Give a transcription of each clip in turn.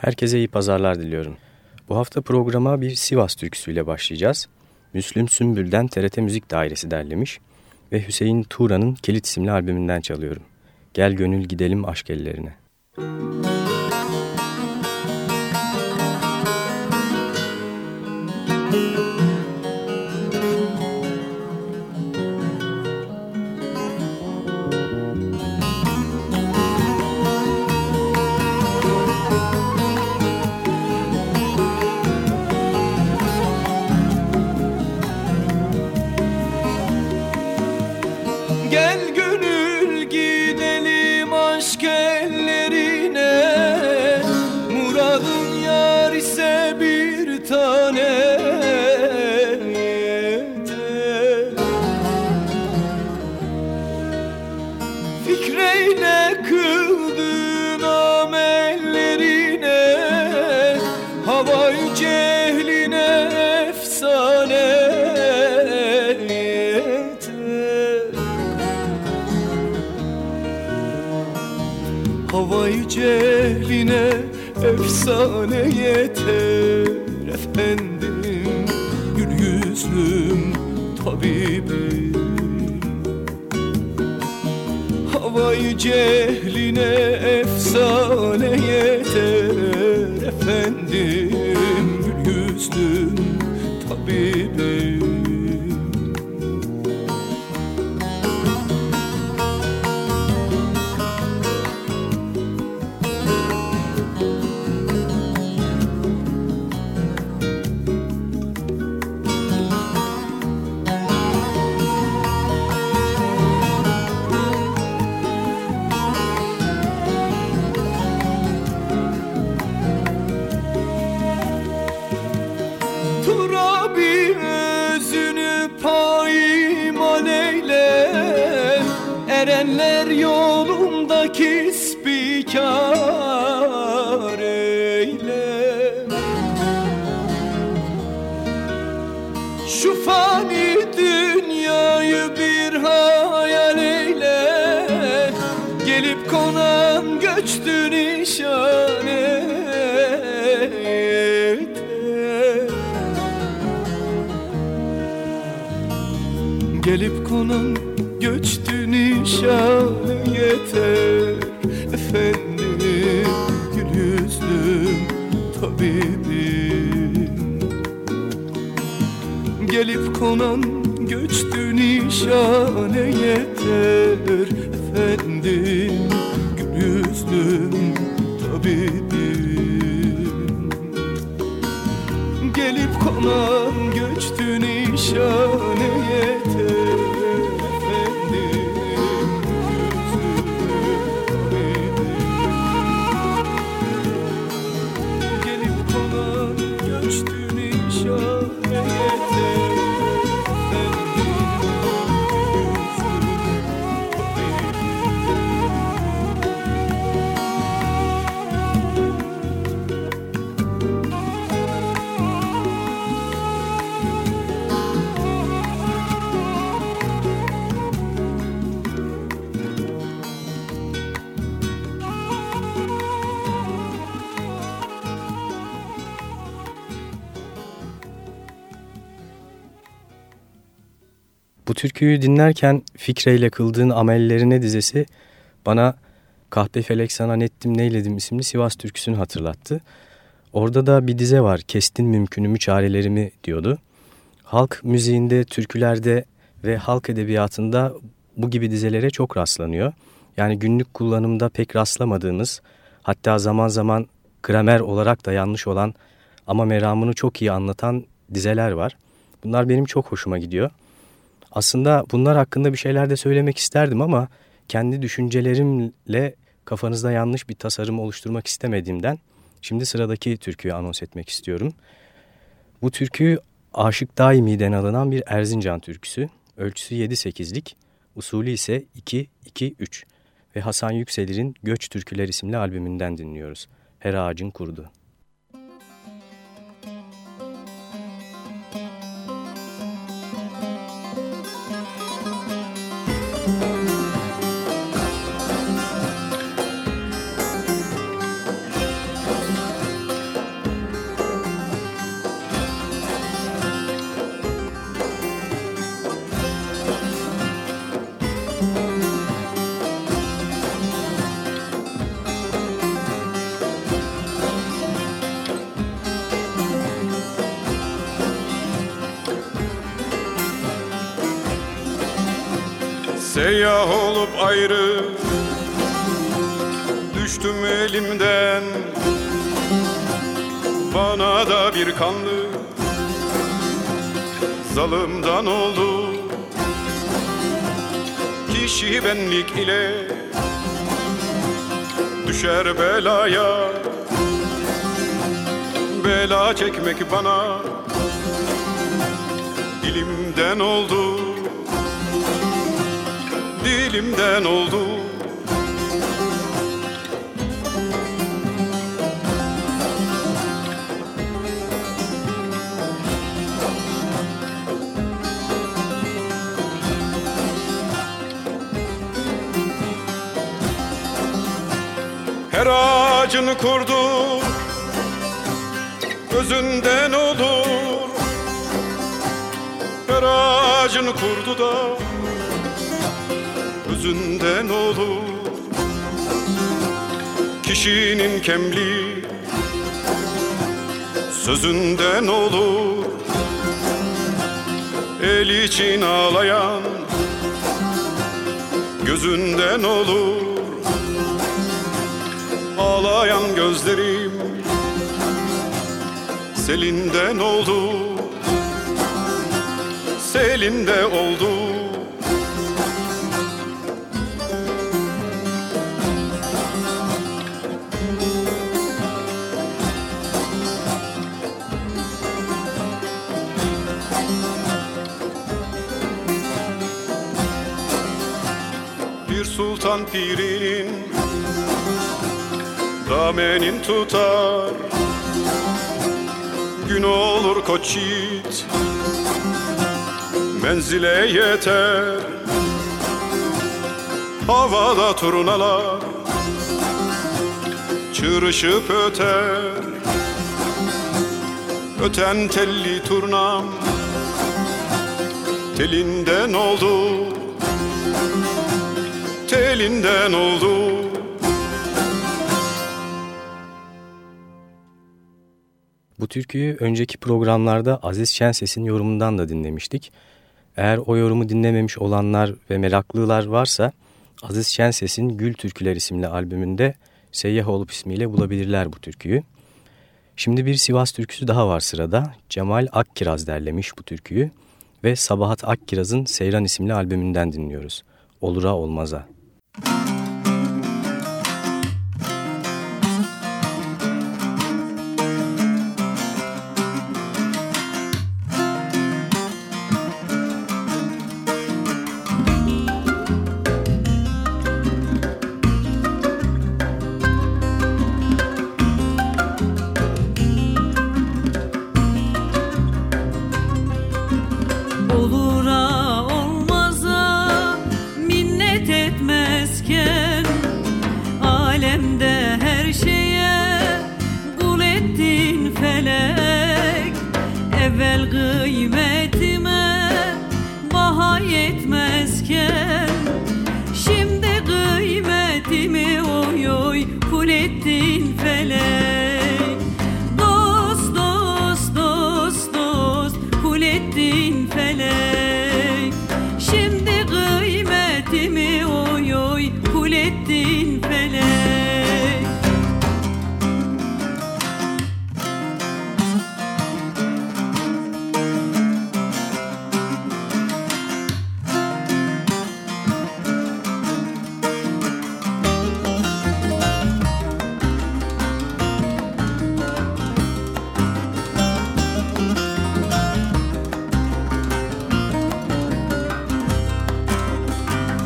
Herkese iyi pazarlar diliyorum. Bu hafta programa bir Sivas türküsüyle başlayacağız. Müslüm Sümbül'den TRT Müzik Dairesi derlemiş ve Hüseyin Tuğra'nın Kilit isimli albümünden çalıyorum. Gel gönül gidelim aşk ellerine. Müzik türküyü dinlerken Fikreyle kıldığın amellerine dizesi bana Kahpe felek sana nettim neyledim isimli Sivas türküsünü hatırlattı. Orada da bir dize var kestin mümkünümü çarelerimi diyordu. Halk müziğinde, türkülerde ve halk edebiyatında bu gibi dizelere çok rastlanıyor. Yani günlük kullanımda pek rastlamadığımız hatta zaman zaman gramer olarak da yanlış olan ama meramını çok iyi anlatan dizeler var. Bunlar benim çok hoşuma gidiyor. Aslında bunlar hakkında bir şeyler de söylemek isterdim ama kendi düşüncelerimle kafanızda yanlış bir tasarım oluşturmak istemediğimden şimdi sıradaki türküyü anons etmek istiyorum. Bu türkü Aşık Daimi'den alınan bir Erzincan türküsü. Ölçüsü 7-8'lik, usulü ise 2-2-3 ve Hasan Yükselir'in Göç Türküler isimli albümünden dinliyoruz. Her ağacın kurdu. Seyyah olup ayrı. Düştüm elimden. Bana da bir kanlı. Zalımdan oldu. Kişi benlik ile Düşer belaya. Bela çekmek bana Dilimden oldu Dilimden oldu. Her ağacını kurdu Özünden olur. Her ağacını kurdu da Özünden olur? Kişinin kemli. Sözünden olur? El için ağlayan. Gözünden olur? Ağlayan gözlerim. Selinden oldu Selinde oldu Bir sultan pirinin Damenin tutar. Gün olur koç yiğit Menzile yeter. Havada turnalar Çırışıp öter. Öten telli turnam Telinden oldu Telinden oldu Bu türküyü önceki programlarda Aziz Şenses'in yorumundan da dinlemiştik. Eğer o yorumu dinlememiş olanlar ve meraklılar varsa Aziz Şenses'in Gül Türküler isimli albümünde Seyyah olup ismiyle bulabilirler bu türküyü. Şimdi bir Sivas türküsü daha var sırada. Cemal Akkiraz derlemiş bu türküyü ve Sabahat Akkiraz'ın Seyran isimli albümünden dinliyoruz. Olura olmaza.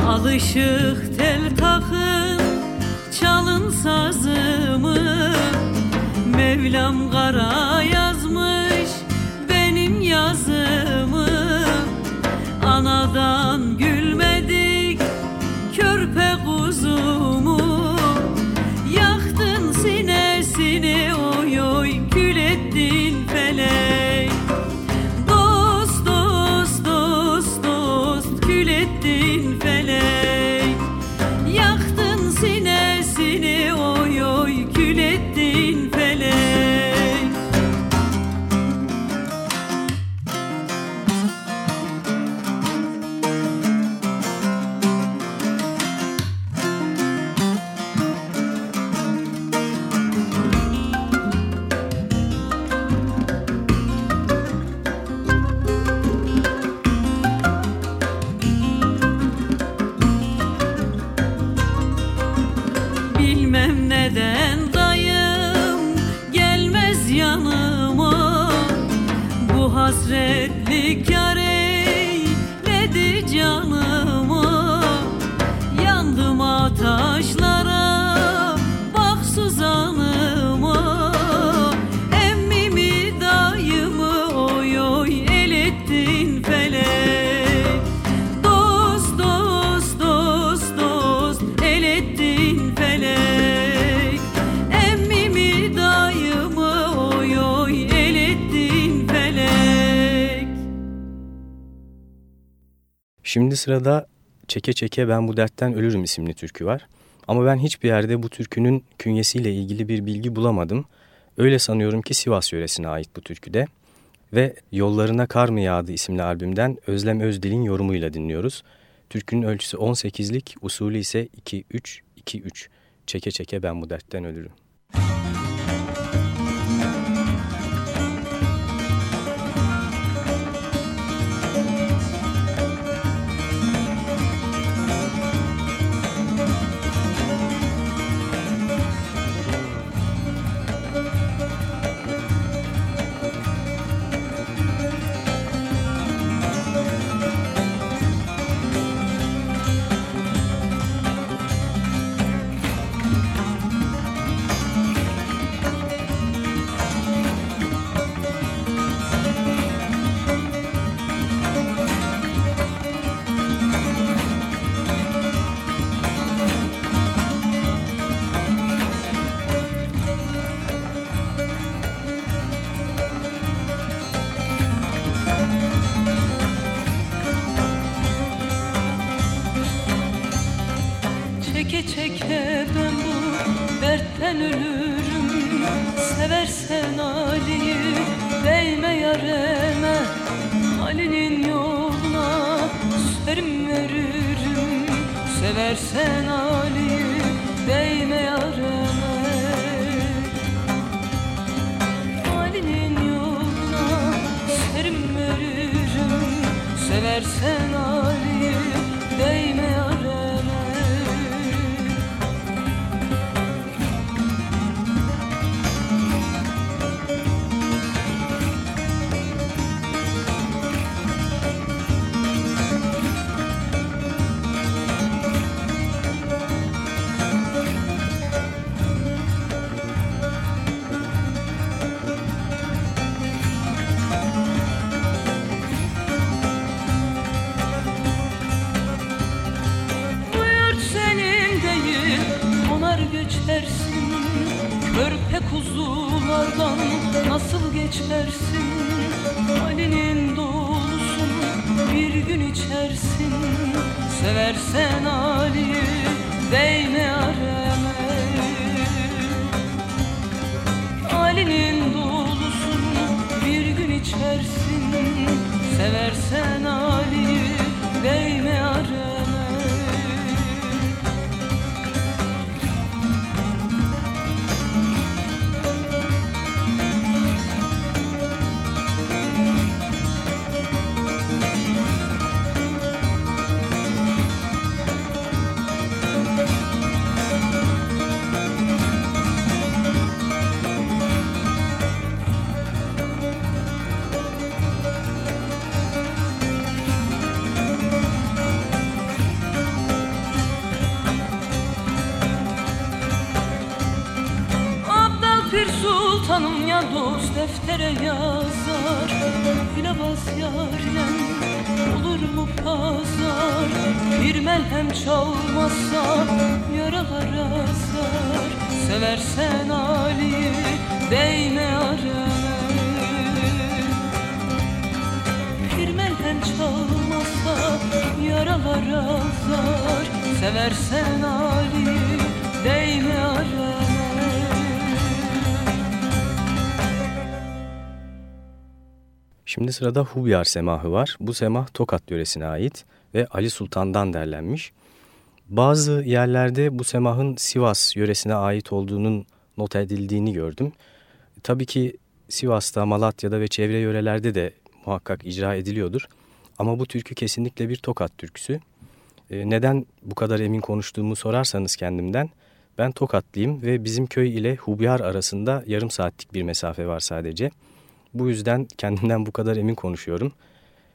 Alışık tel takın çalın sazımı. Mevlam kara Şimdi sırada Çeke Çeke Ben Bu Dertten Ölürüm isimli türkü var. Ama ben hiçbir yerde bu türkünün künyesiyle ilgili bir bilgi bulamadım. Öyle sanıyorum ki Sivas yöresine ait bu türküde. Ve Yollarına Kar mı Yağdı isimli albümden Özlem Özdil'in yorumuyla dinliyoruz. Türkünün ölçüsü 18'lik, usulü ise 2-3-2-3. Çeke çeke ben bu dertten ölürüm. Ali'nin yoluna serim veririm Seversen Ali'yi Seversen deftere yazar. Hilebaz yarle olur mu pazar? Bir melhem çalmazsa yaralar azar. Seversen Ali'yi değme areme Bir melhem çalmazsa yaralar azar. Seversen Ali'yi Şimdi sırada Hubyar semahı var. Bu semah Tokat yöresine ait ve Ali Sultan'dan derlenmiş. Bazı yerlerde bu semahın Sivas yöresine ait olduğunun not edildiğini gördüm. Tabii ki Sivas'ta, Malatya'da ve çevre yörelerde de muhakkak icra ediliyordur. Ama bu türkü kesinlikle bir Tokat türküsü. E, neden bu kadar emin konuştuğumu sorarsanız kendimden, ben Tokatlıyım ve bizim köy ile Hubyar arasında yarım saatlik bir mesafe var sadece. Bu yüzden kendimden bu kadar emin konuşuyorum.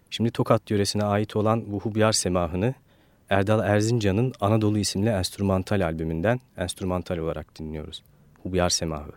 Şimdi Tokat yöresine ait olan bu Hubyar semahını Erdal Erzincan'ın Anadolu isimli enstrümantal albümünden enstrümantal olarak dinliyoruz. Hubyar semahı.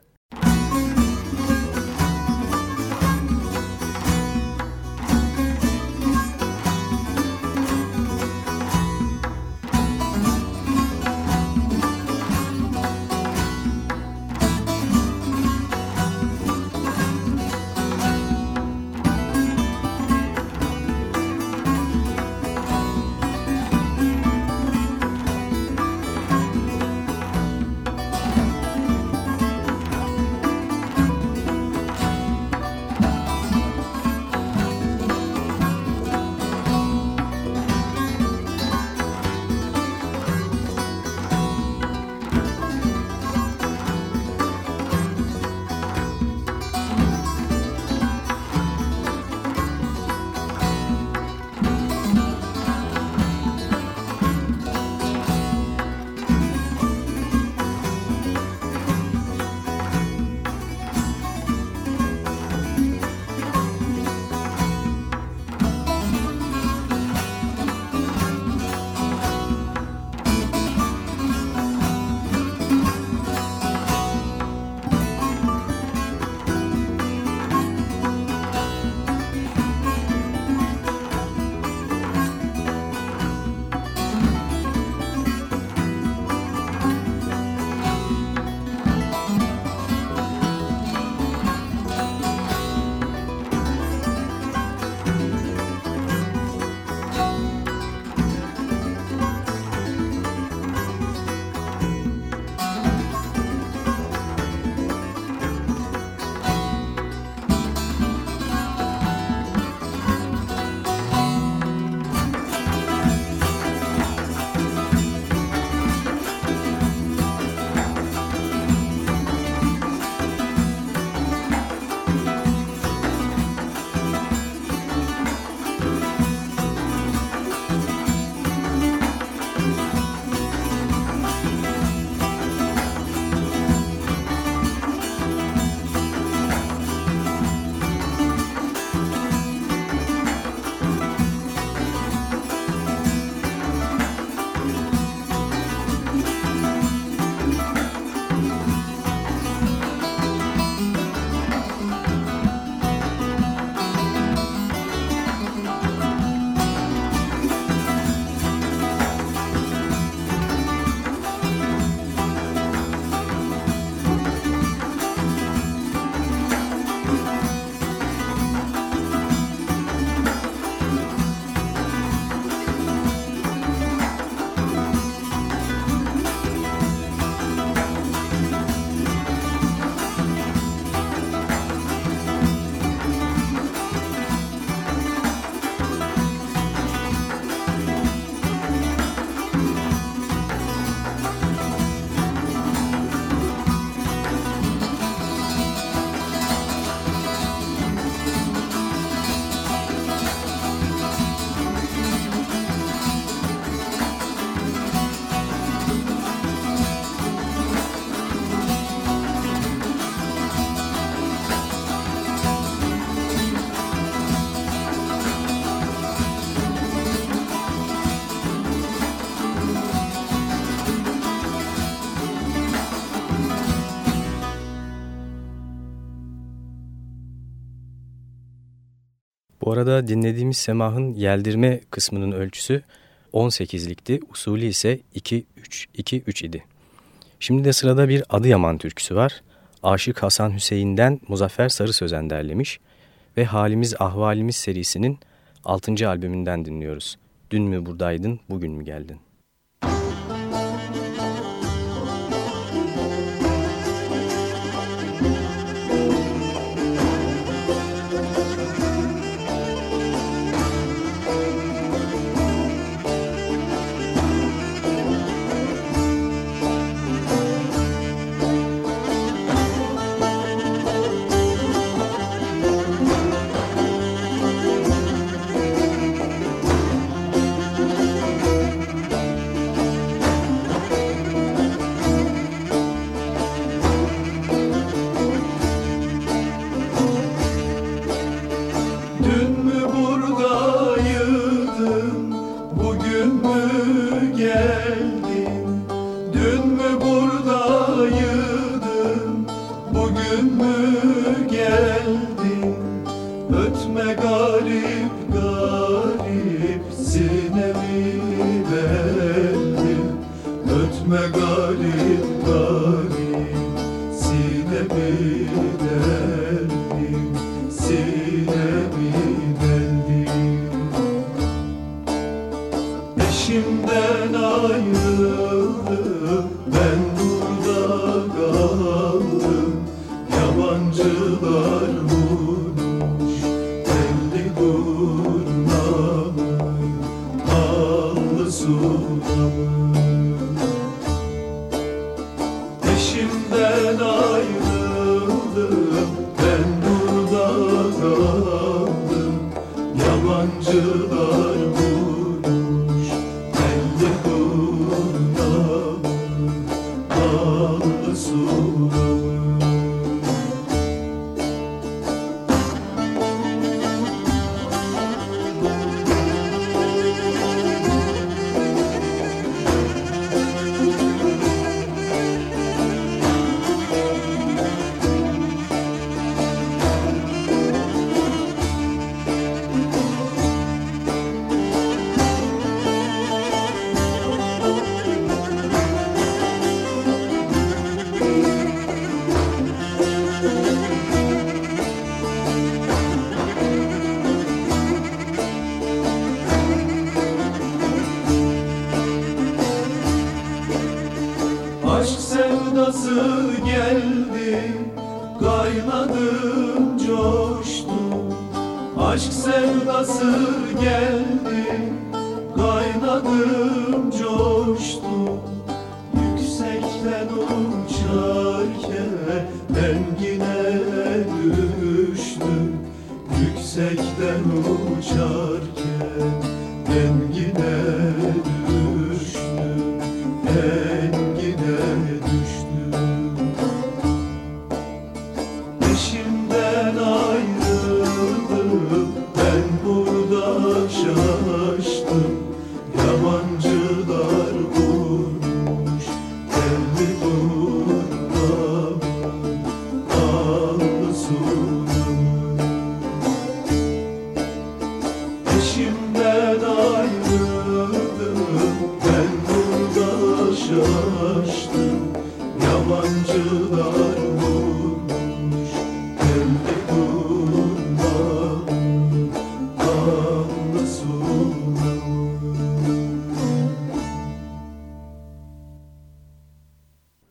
Bu arada dinlediğimiz semahın yeldirme kısmının ölçüsü 18'likti, usulü ise 2-3-2-3 idi. Şimdi de sırada bir Adıyaman türküsü var. Aşık Hasan Hüseyin'den Muzaffer Sarı Sözen derlemiş ve Halimiz Ahvalimiz serisinin 6. albümünden dinliyoruz. Dün mü buradaydın, bugün mü geldin?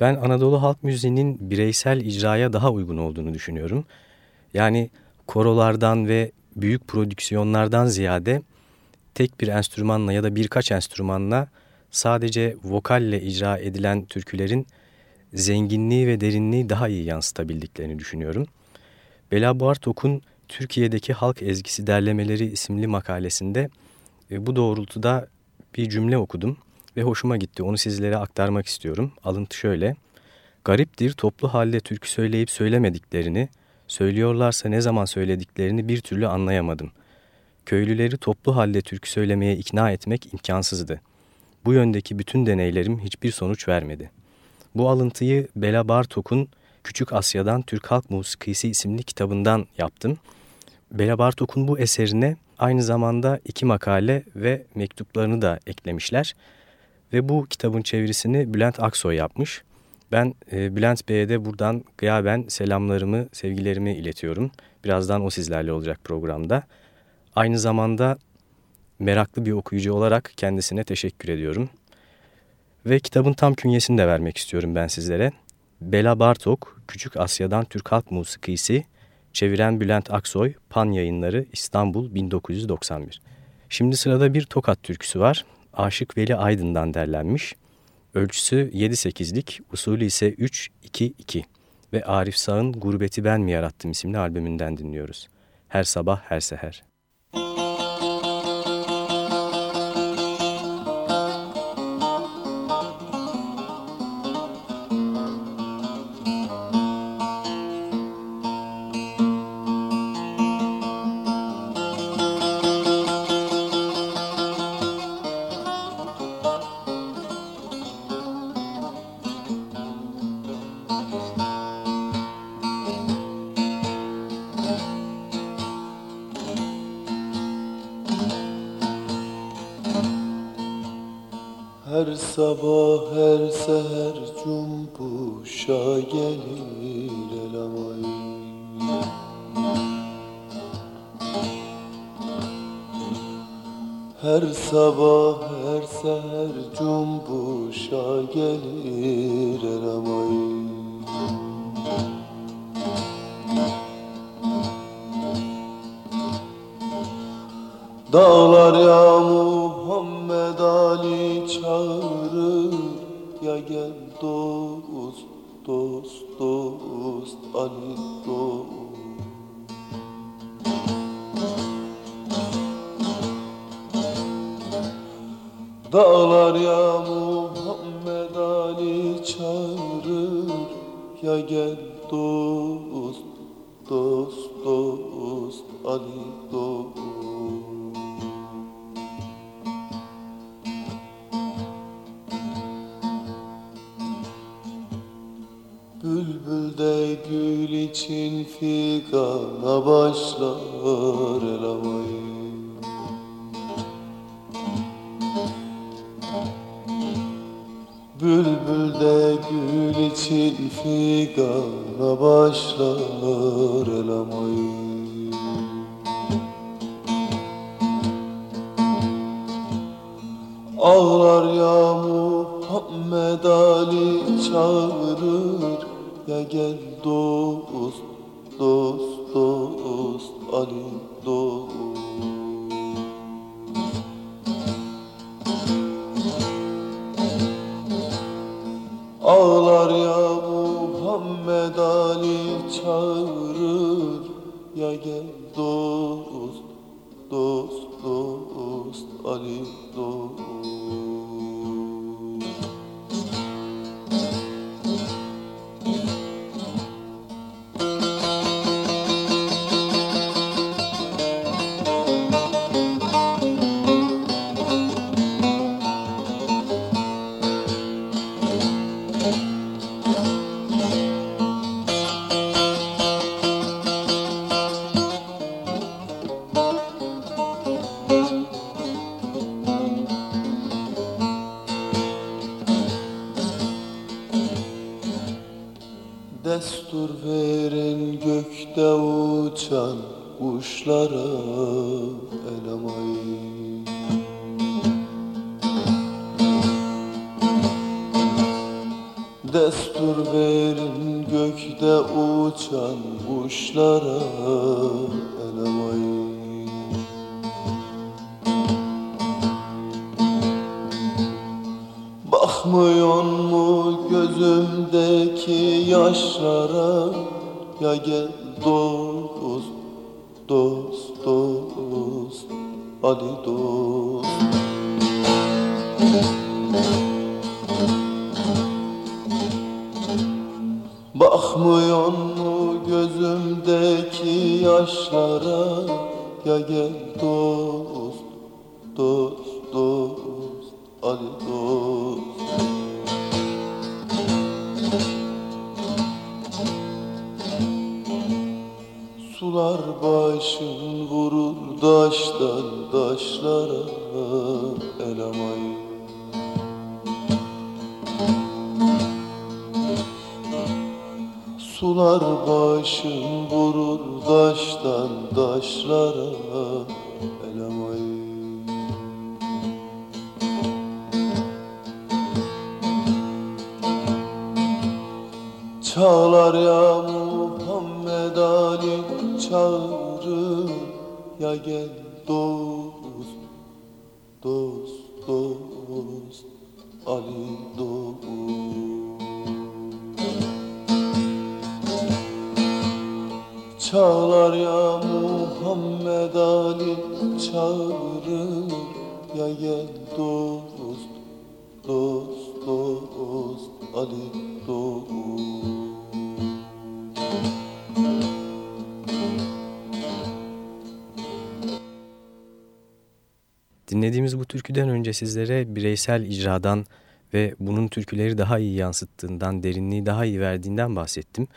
Ben Anadolu halk müziğinin bireysel icraya daha uygun olduğunu düşünüyorum. Yani korolardan ve büyük prodüksiyonlardan ziyade tek bir enstrümanla ya da birkaç enstrümanla sadece vokalle icra edilen türkülerin zenginliği ve derinliği daha iyi yansıtabildiklerini düşünüyorum. Bela Bartok'un Türkiye'deki Halk Ezgisi Derlemeleri isimli makalesinde e, bu doğrultuda bir cümle okudum ve hoşuma gitti. Onu sizlere aktarmak istiyorum. Alıntı şöyle. Gariptir toplu halde türkü söyleyip söylemediklerini, söylüyorlarsa ne zaman söylediklerini bir türlü anlayamadım. Köylüleri toplu halde türkü söylemeye ikna etmek imkansızdı. Bu yöndeki bütün deneylerim hiçbir sonuç vermedi. Bu alıntıyı Bela Bartok'un Küçük Asya'dan Türk Halk Musikisi isimli kitabından yaptım. Bela Bartok'un bu eserine aynı zamanda iki makale ve mektuplarını da eklemişler. Ve bu kitabın çevirisini Bülent Aksoy yapmış. Ben e, Bülent Bey'e de buradan gıyaben selamlarımı, sevgilerimi iletiyorum. Birazdan o sizlerle olacak programda. Aynı zamanda meraklı bir okuyucu olarak kendisine teşekkür ediyorum. Ve kitabın tam künyesini de vermek istiyorum ben sizlere. Bela Bartok, Küçük Asya'dan Türk Halk Musikisi, çeviren Bülent Aksoy, Pan Yayınları, İstanbul 1991. Şimdi sırada bir Tokat türküsü var. Aşık Veli Aydın'dan derlenmiş. Ölçüsü 7-8'lik, usulü ise 3-2-2 ve Arif Sağ'ın Gurbeti Ben Mi Yarattım isimli albümünden dinliyoruz. Her sabah her seher. Sabah her seher cumbuşa gelir elamay Her sabah için figana başlar elamayı Bülbül de gül için figana başlar elamayı Ağlar ya Muhammed Ali çağırır Ya gel dost, dost, dost Ali Destur verin gökte uçan kuşlara elemayı. Bakmıyor mu gözümdeki yaşlara? Ya gel Çağlar ya Muhammed Ali çağırır Ya gel dost, dost, dost Ali dost Dinlediğimiz bu türküden önce sizlere bireysel icradan ve bunun türküleri daha iyi yansıttığından, derinliği daha iyi verdiğinden bahsettim.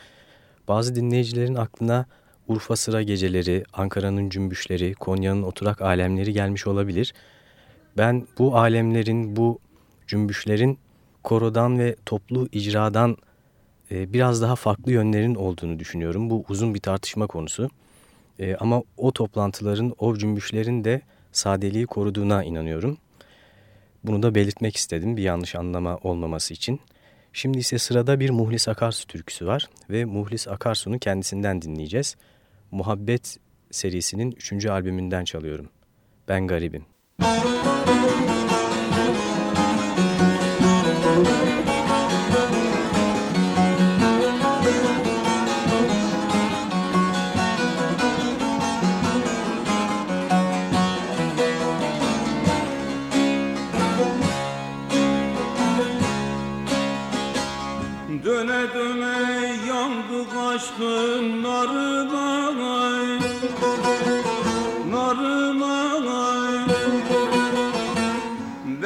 Bazı dinleyicilerin aklına Urfa sıra geceleri, Ankara'nın cümbüşleri, Konya'nın oturak alemleri gelmiş olabilir. Ben bu alemlerin, bu cümbüşlerin korodan ve toplu icradan e, biraz daha farklı yönlerin olduğunu düşünüyorum. Bu uzun bir tartışma konusu. E, ama o toplantıların, o cümbüşlerin de sadeliği koruduğuna inanıyorum. Bunu da belirtmek istedim bir yanlış anlama olmaması için. Şimdi ise sırada bir Muhlis Akarsu türküsü var ve Muhlis Akarsu'nu kendisinden dinleyeceğiz. Muhabbet serisinin 3. albümünden çalıyorum. Ben Garibim. Müzik aşkın narına narına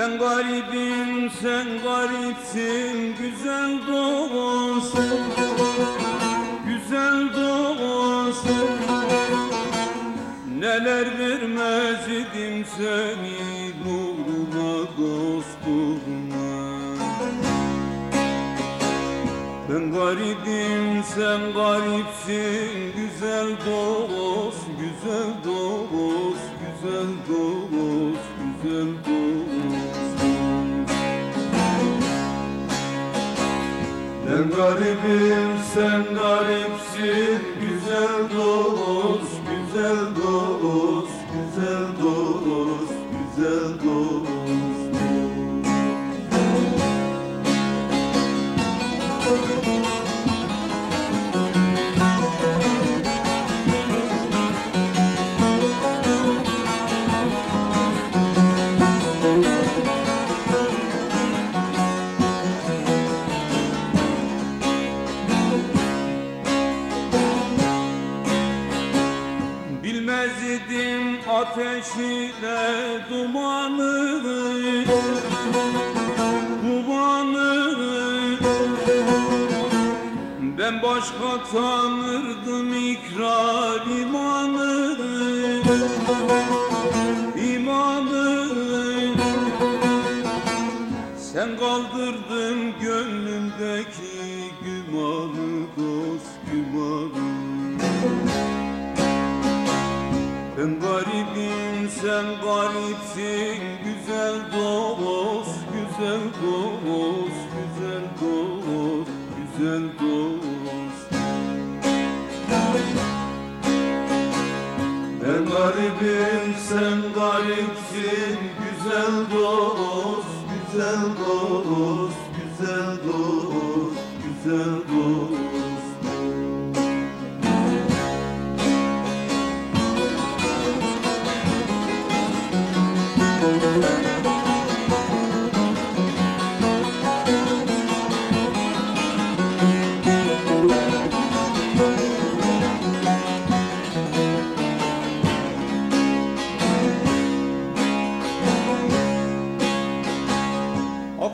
Ben garibim sen garipsin güzel dost Güzel dost Neler vermez idim seni nuruna dostluğuna Ben garibim sen garipsin güzel dost Güzel dost, güzel dost, güzel dost Ben garibim sen garipsin. Güzel dost Güzel dost, Ben başka tanırdım ikrar imanı. İmanı. Sen kaldırdın gönlümdeki gümanı dost gümanı. Ben garibim sen garipsin güzel dost Güzel garibim sen garipsin. Güzel dost Güzel dost, güzel dost, güzel dost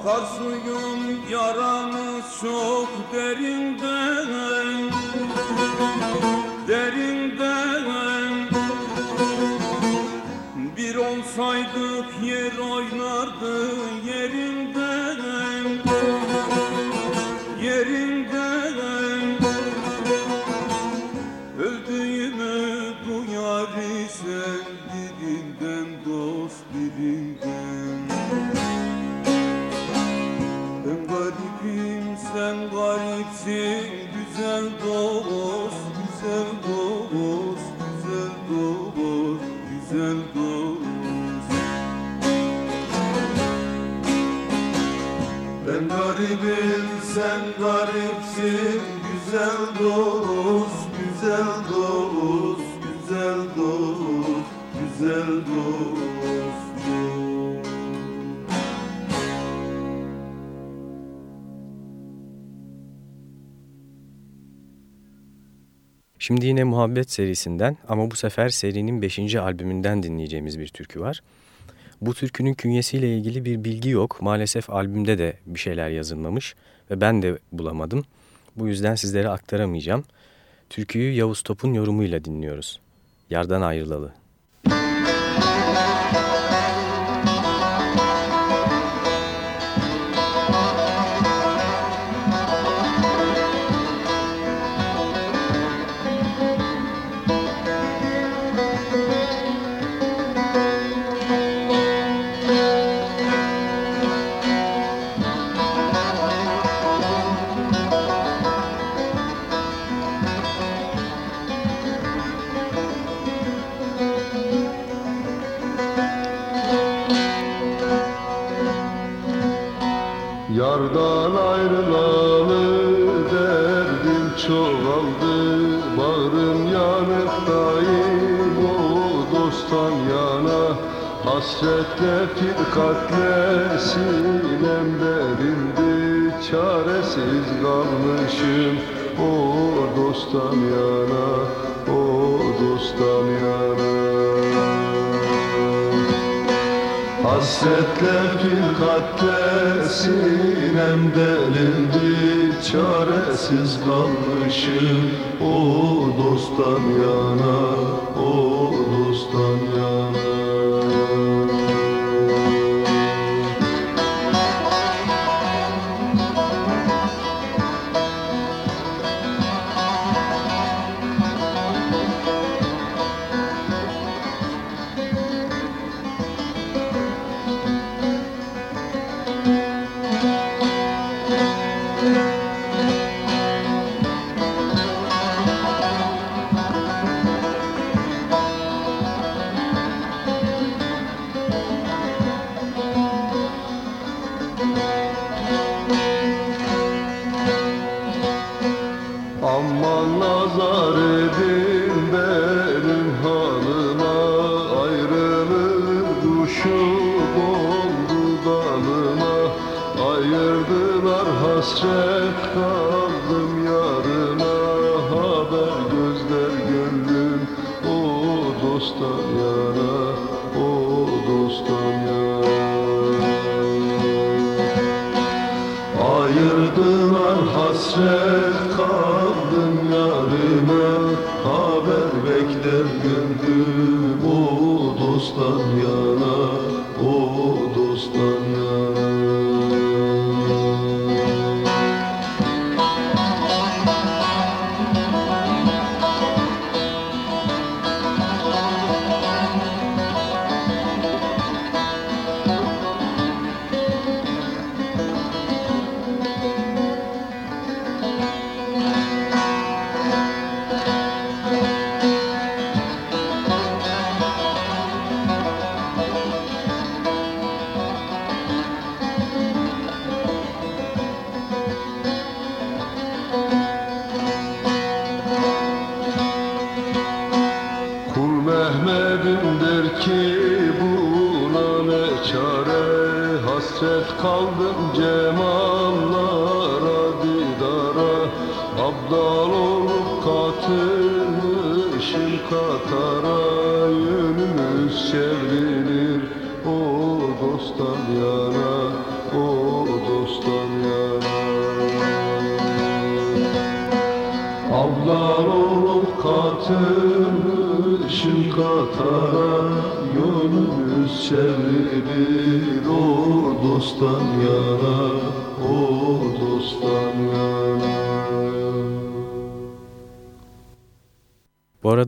Akarsuyum yaramız çok derinden. Derinden sen garipsin güzel dost güzel dost güzel dost güzel dost Şimdi yine Muhabbet serisinden ama bu sefer serinin 5. albümünden dinleyeceğimiz bir türkü var. Bu türkünün künyesiyle ilgili bir bilgi yok. Maalesef albümde de bir şeyler yazılmamış ve ben de bulamadım. Bu yüzden sizlere aktaramayacağım. Türküyü Yavuz Top'un yorumuyla dinliyoruz. Yardan ayrılalı. Hasretle firkatle sinem derindi Çaresiz kalmışım. O dosttan yana O dosttan yana. Hasretle firkatle sinem delindi Çaresiz kalmışım. O dosttan yana O dosttan yana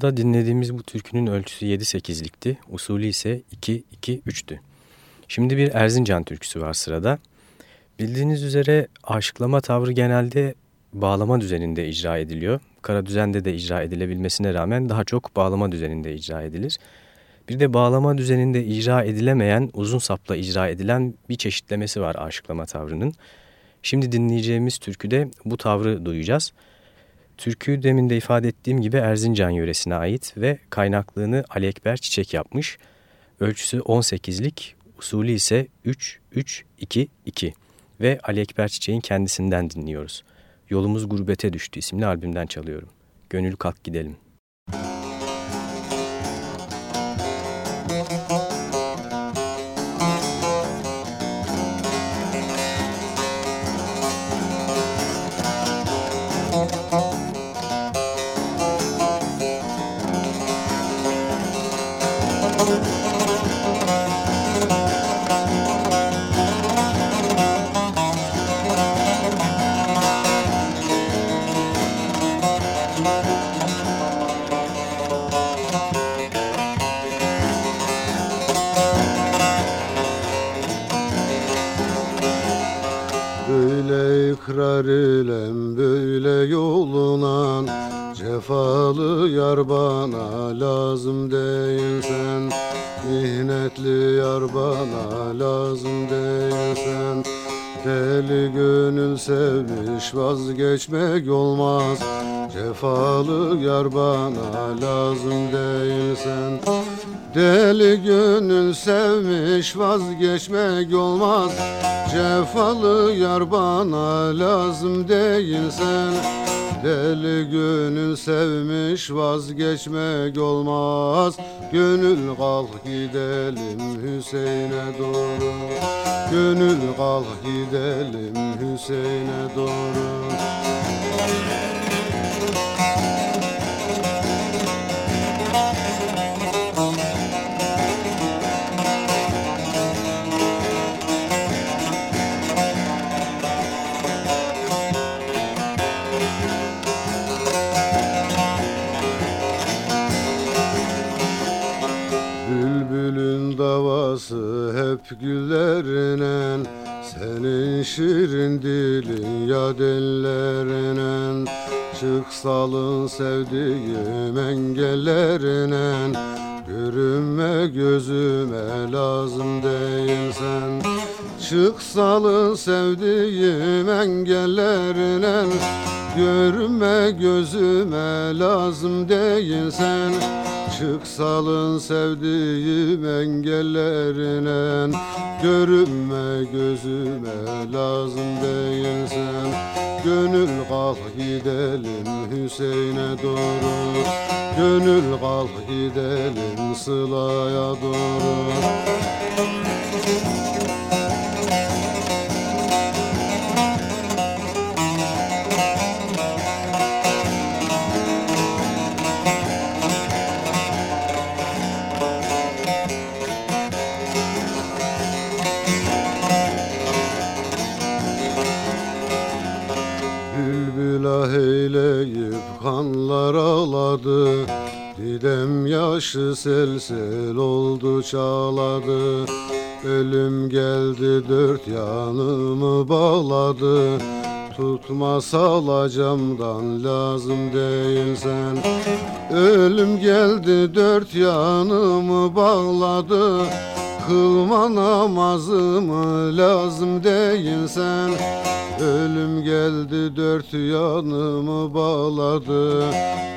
Arada dinlediğimiz bu türkünün ölçüsü 7-8'likti. Usulü ise 2-2-3'tü. Şimdi bir Erzincan türküsü var sırada. Bildiğiniz üzere aşıklama tavrı genelde bağlama düzeninde icra ediliyor. Kara düzende de icra edilebilmesine rağmen daha çok bağlama düzeninde icra edilir. Bir de bağlama düzeninde icra edilemeyen, uzun sapla icra edilen bir çeşitlemesi var aşıklama tavrının. Şimdi dinleyeceğimiz türküde bu tavrı duyacağız. Türkü demin de ifade ettiğim gibi Erzincan yöresine ait ve kaynaklığını Ali Ekber Çiçek yapmış. Ölçüsü 18'lik, usulü ise 3-3-2-2 ve Ali Ekber Çiçek'in kendisinden dinliyoruz. Yolumuz Gurbete Düştü isimli albümden çalıyorum. Gönül kalk gidelim. İkrar ilem böyle yoluna Cefalı yar bana lazım değilsen Mihnetli yar bana lazım değilsen Deli gönül sevmiş vazgeçmek olmaz. Cefalı yar bana lazım değilsen Deli gönül sevmiş vazgeçmek olmaz. Cefalı yar bana lazım değilsen Deli gönül sevmiş vazgeçmek olmaz. Gönül kalk gidelim Hüseyin'e doğru. Gönül kalk gidelim Hüseyin'e doğru hep güllerinen Senin şirin dilin ya dillerinen Çık salın sevdiğim engellerinen Görünme gözüme lazım değilsen Çık salın sevdiğim engellerinen Görünme gözüme lazım değilsen Çık salın sevdiğim engellerine Görünme gözüme lazım değilsen Gönül kalk gidelim Hüseyin'e doğru Gönül kalk gidelim Sıla'ya doğru. kanlar ağladı Didem yaşı sel sel oldu çağladı Ölüm geldi dört yanımı bağladı. Tutma salacamdan lazım değilsen Ölüm geldi dört yanımı bağladı Kılma namazımı lazım değilsen Ölüm geldi dört yanımı bağladı.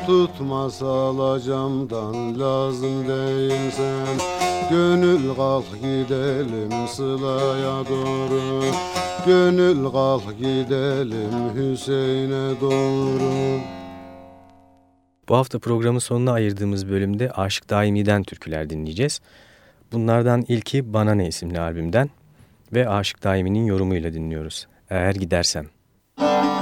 Tutmasa alacamdan lazım değilsen Gönül kalk gidelim Sıla'ya doğru. Gönül kalk gidelim Hüseyin'e doğru. Bu hafta programın sonuna ayırdığımız bölümde Aşık Daimi'den türküler dinleyeceğiz. Bunlardan ilki Bana Ne isimli albümden ve Aşık Daimi'nin yorumuyla dinliyoruz. Eğer gidersem. çıkarma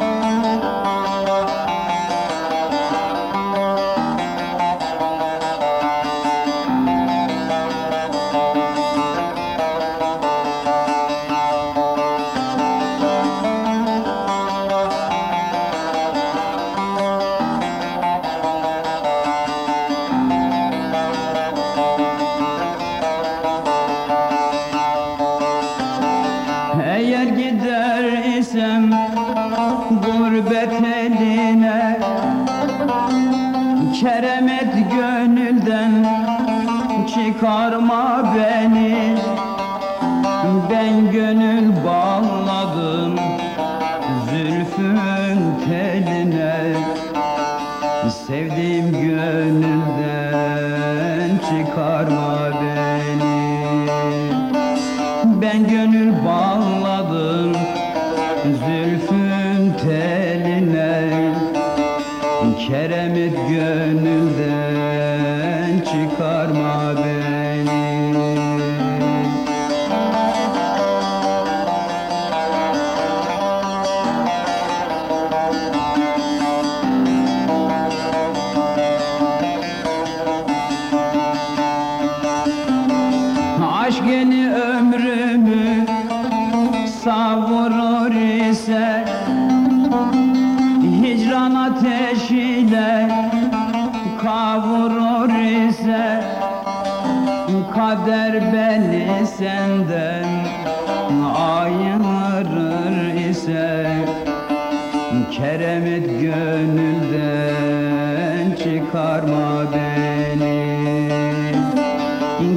çıkarma beni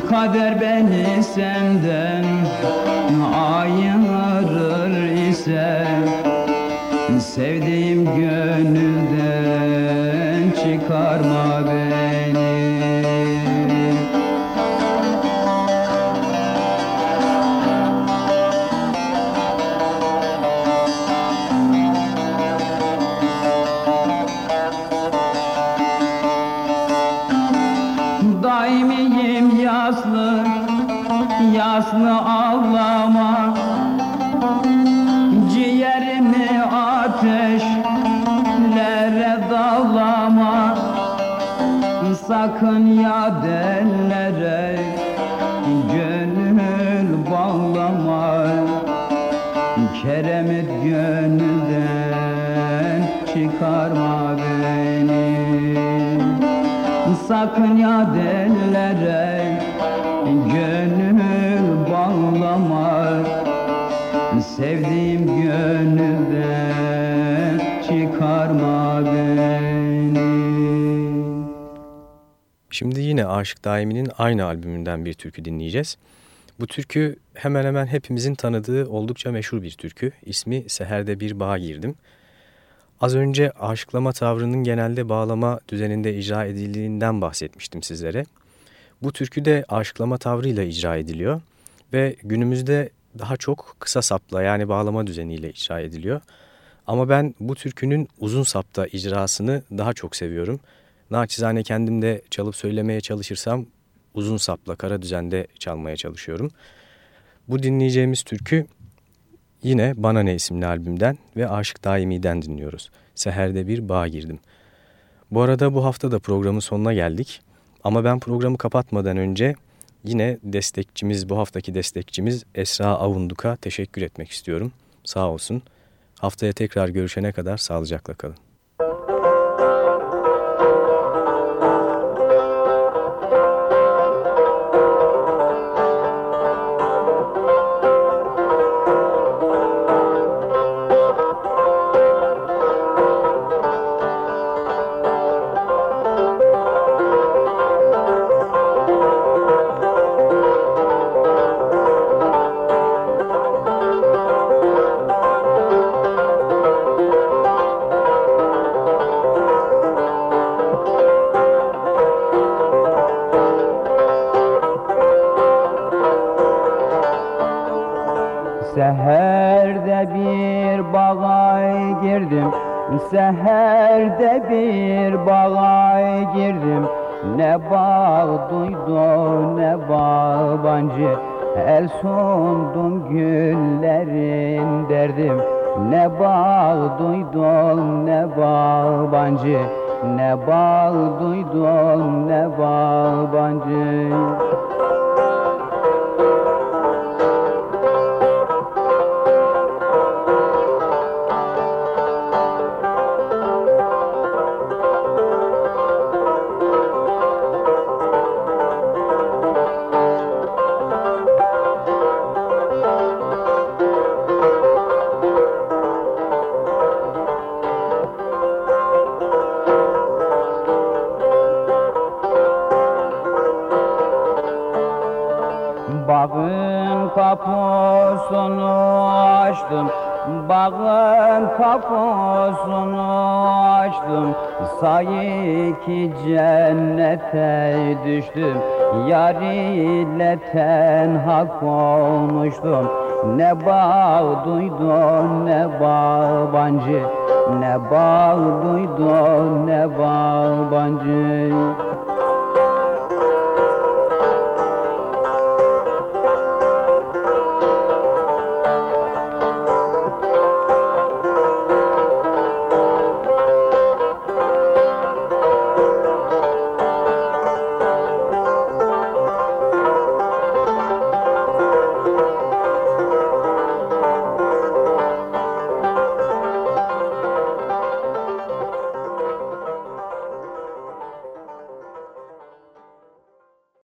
Kader beni senden ayırır Sakın ya dellere gönül bağlama. Keremit gönülden çıkarma beni. Sakın ya dellere Aşık Daimi'nin aynı albümünden bir türkü dinleyeceğiz. Bu türkü hemen hemen hepimizin tanıdığı oldukça meşhur bir türkü. İsmi Seher'de Bir Bağa Girdim. Az önce aşıklama tavrının genelde bağlama düzeninde icra edildiğinden bahsetmiştim sizlere. Bu türkü de aşıklama tavrıyla icra ediliyor ve günümüzde daha çok kısa sapla yani bağlama düzeniyle icra ediliyor. Ama ben bu türkünün uzun sapta icrasını daha çok seviyorum. Naçizane kendim de çalıp söylemeye çalışırsam uzun sapla kara düzende çalmaya çalışıyorum. Bu dinleyeceğimiz türkü yine Bana Ne isimli albümden ve Aşık Daimi'den dinliyoruz. Seher'de bir bağ girdim. Bu arada bu hafta da programın sonuna geldik. Ama ben programı kapatmadan önce yine destekçimiz, bu haftaki destekçimiz Esra Avunduk'a teşekkür etmek istiyorum. Sağ olsun. Haftaya tekrar görüşene kadar sağlıcakla kalın. Duydum ne bağbancı Ne bağ duydum ne bağbancı Bağın kapısını açtım. Sayı ki cennete düştüm. Yar ile tenha konuştum. Ne bağ duydum ne bağbancı Ne bağ duydum ne bağbancı